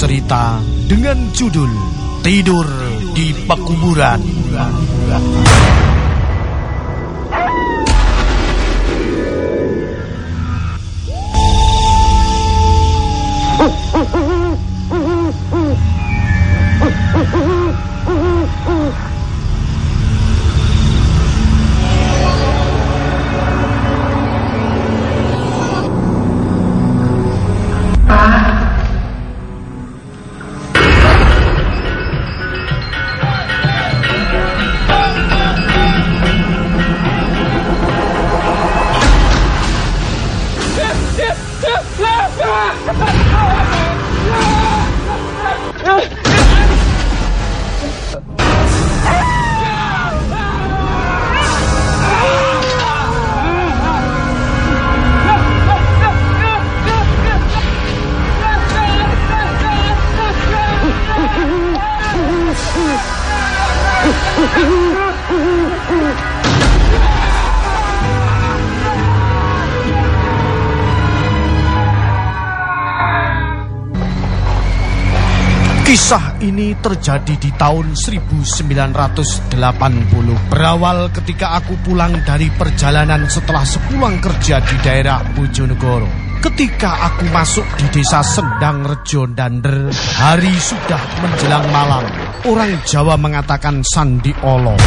Cerita dengan judul Tidur di Pekuburan. Kisah ini terjadi di tahun 1980 Berawal ketika aku pulang dari perjalanan setelah sepulang kerja di daerah Bojonegoro. Ketika aku masuk di desa Sendang Rejo Dander Hari sudah menjelang malam. Orang Jawa mengatakan Sandi Olo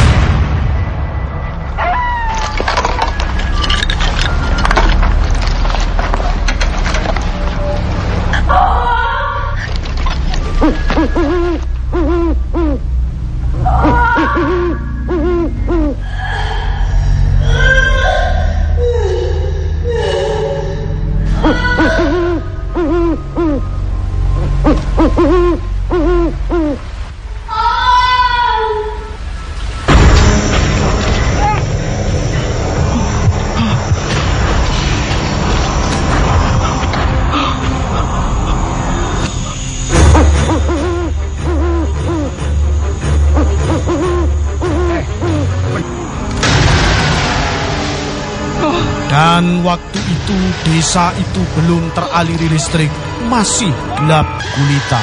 Dan waktu itu desa itu belum teraliri listrik, masih gelap gulita.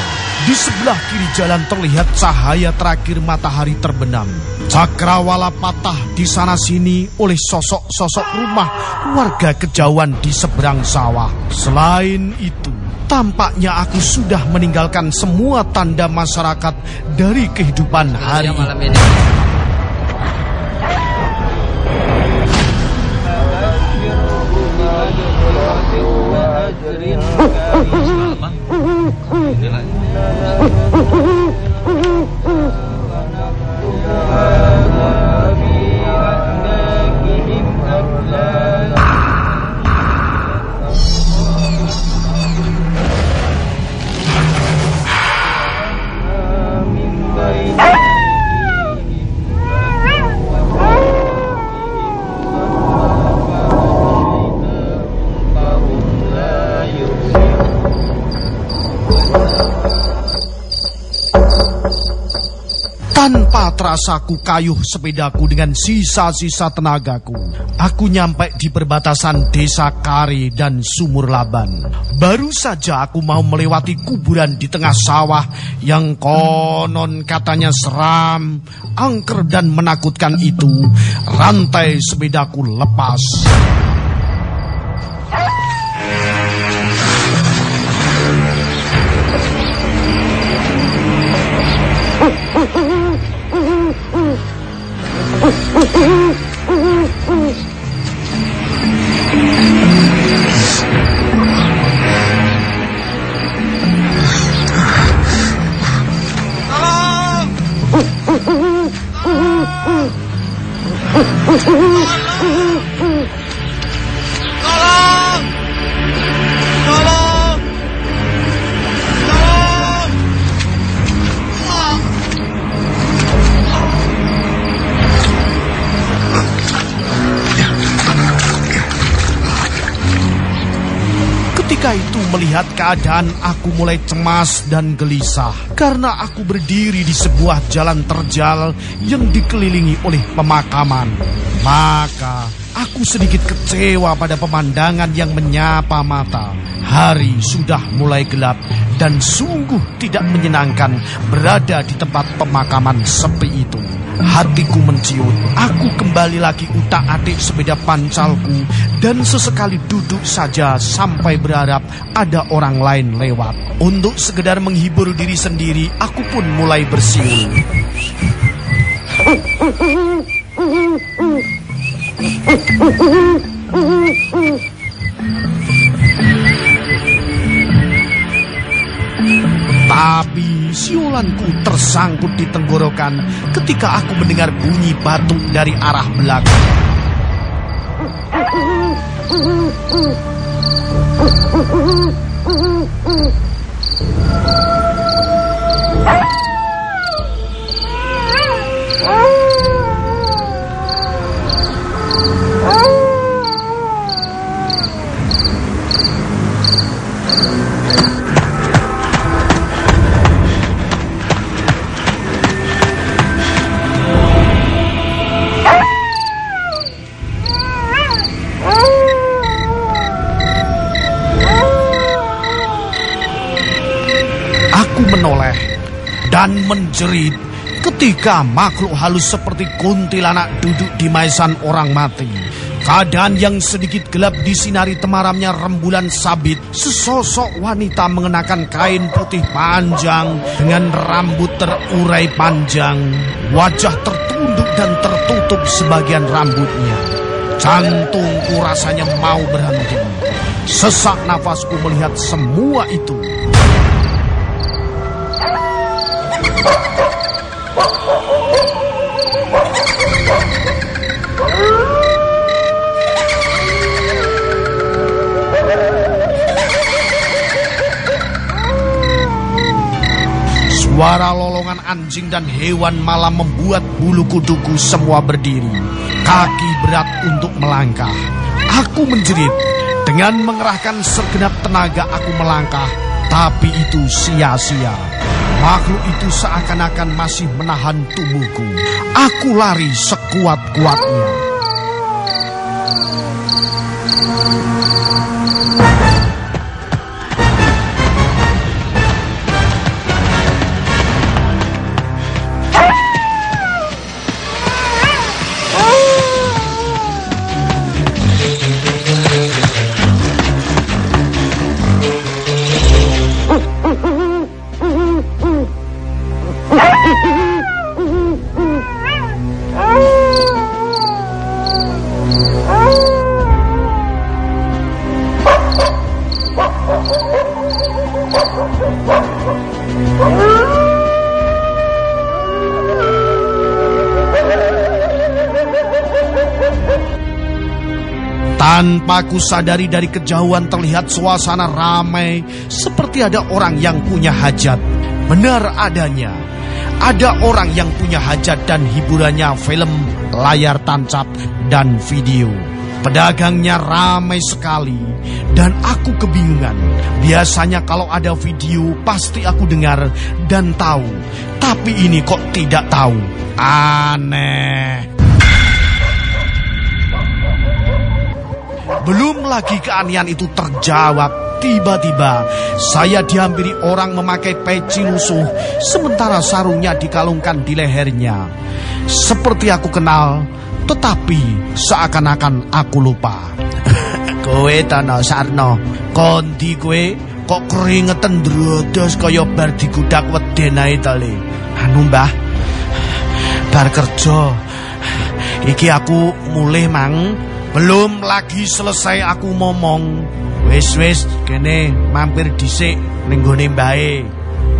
Di sebelah kiri jalan terlihat cahaya terakhir matahari terbenam. Cakrawala patah di sana sini oleh sosok-sosok rumah warga kejauhan di seberang sawah. Selain itu, tampaknya aku sudah meninggalkan semua tanda masyarakat dari kehidupan hari malam ini. Tanpa terasa ku kayuh sepedaku dengan sisa-sisa tenagaku. Aku nyampe di perbatasan desa Kari dan Sumur Laban. Baru saja aku mau melewati kuburan di tengah sawah yang konon katanya seram, angker dan menakutkan itu. Rantai sepedaku lepas. Ketika melihat keadaan aku mulai cemas dan gelisah karena aku berdiri di sebuah jalan terjal yang dikelilingi oleh pemakaman. Maka aku sedikit kecewa pada pemandangan yang menyapa mata. Hari sudah mulai gelap dan sungguh tidak menyenangkan berada di tempat pemakaman sepi itu. Hatiku menciut, aku kembali lagi utak adik sepeda pancalku dan sesekali duduk saja sampai berharap ada orang lain lewat. Untuk sekedar menghibur diri sendiri, aku pun mulai bersiul. Tapi siulanku tersangkut di tenggorokan ketika aku mendengar bunyi batuk dari arah belakang. Dan menjerit ketika makhluk halus seperti kuntilanak duduk di maisan orang mati. Keadaan yang sedikit gelap disinari temaramnya rembulan sabit. Sesosok wanita mengenakan kain putih panjang dengan rambut terurai panjang. Wajah tertunduk dan tertutup sebagian rambutnya. Jantungku rasanya mau berhenti. Sesak nafasku melihat semua itu. Suara lolongan anjing dan hewan malam membuat bulu kuduku semua berdiri. Kaki berat untuk melangkah. Aku menjerit. Dengan mengerahkan segenap tenaga aku melangkah. Tapi itu sia-sia. Makhluk itu seakan-akan masih menahan tubuhku. Aku lari sekuat-kuatnya. Tanpa ku sadari dari kejauhan terlihat suasana ramai seperti ada orang yang punya hajat. Benar adanya. Ada orang yang punya hajat dan hiburannya film, layar tancap, dan video. Pedagangnya ramai sekali dan aku kebingungan. Biasanya kalau ada video pasti aku dengar dan tahu. Tapi ini kok tidak tahu. Aneh. Belum lagi keanehan itu terjawab. Tiba-tiba saya dihampiri orang memakai peci lusuh sementara sarungnya dikalungkan di lehernya. Seperti aku kenal, tetapi seakan-akan aku lupa. kowe Tono Sarno, kondi kowe kok keringetan drodos kaya bar digudak weden ae to Anu Mbah, bar kerja. Iki aku mulih mang belum lagi selesai aku ngomong. Wis wis kene mampir dhisik ning gone mbae.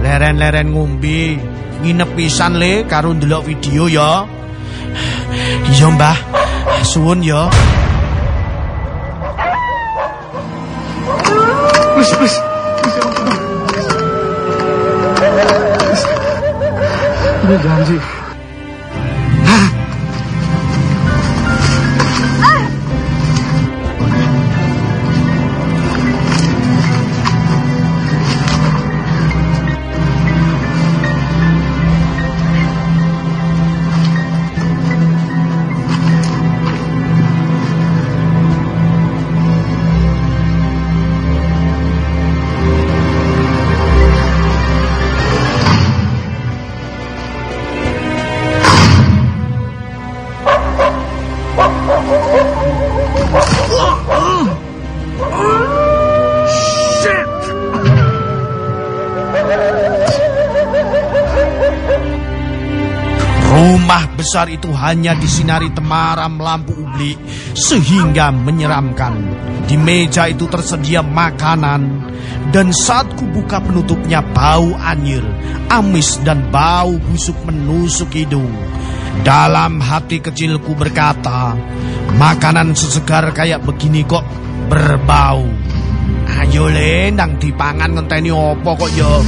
Leren-leren ngombe. Nginep pisan le karo ndelok video ya. Iya Mbah. Suwun ya. Wis wis. Ini janji. Besar itu hanya disinari temaram lampu ublik sehingga menyeramkan. Di meja itu tersedia makanan dan saat kubuka penutupnya bau anyir, amis dan bau busuk menusuk hidung. Dalam hati kecilku berkata, makanan sesegar kayak begini kok berbau. Ayo le, nang dipangan ngenteni opo kok yo.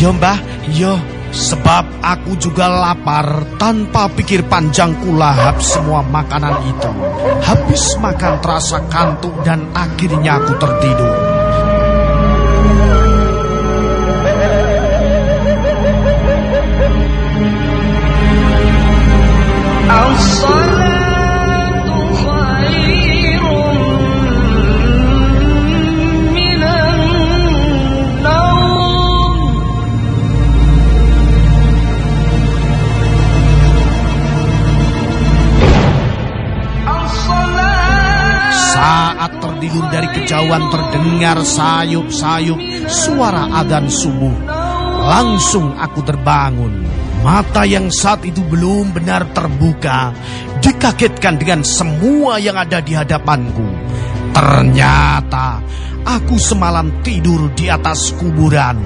Yo mbah, yo. Sebab aku juga lapar tanpa pikir panjang kulahap semua makanan itu. Habis makan terasa kantuk dan akhirnya aku tertidur. Saat tertidur dari kejauhan terdengar sayup-sayup suara adan subuh. Langsung aku terbangun. Mata yang saat itu belum benar terbuka dikagetkan dengan semua yang ada di hadapanku. Ternyata aku semalam tidur di atas kuburan.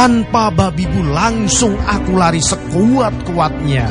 Tanpa babi bu langsung aku lari sekuat-kuatnya.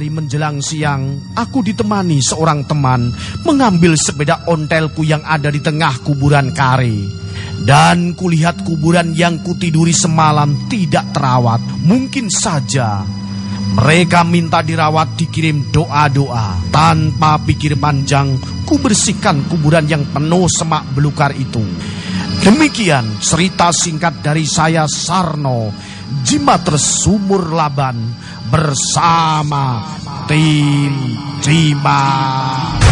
Hari menjelang siang, aku ditemani seorang teman mengambil sepeda ontelku yang ada di tengah kuburan kare. Dan kulihat kuburan yang kutiduri semalam tidak terawat. Mungkin saja mereka minta dirawat dikirim doa-doa. Tanpa pikir panjang, ku bersihkan kuburan yang penuh semak belukar itu. Demikian cerita singkat dari saya Sarno, Jimatres Sumur Laban bersama tim Cimat.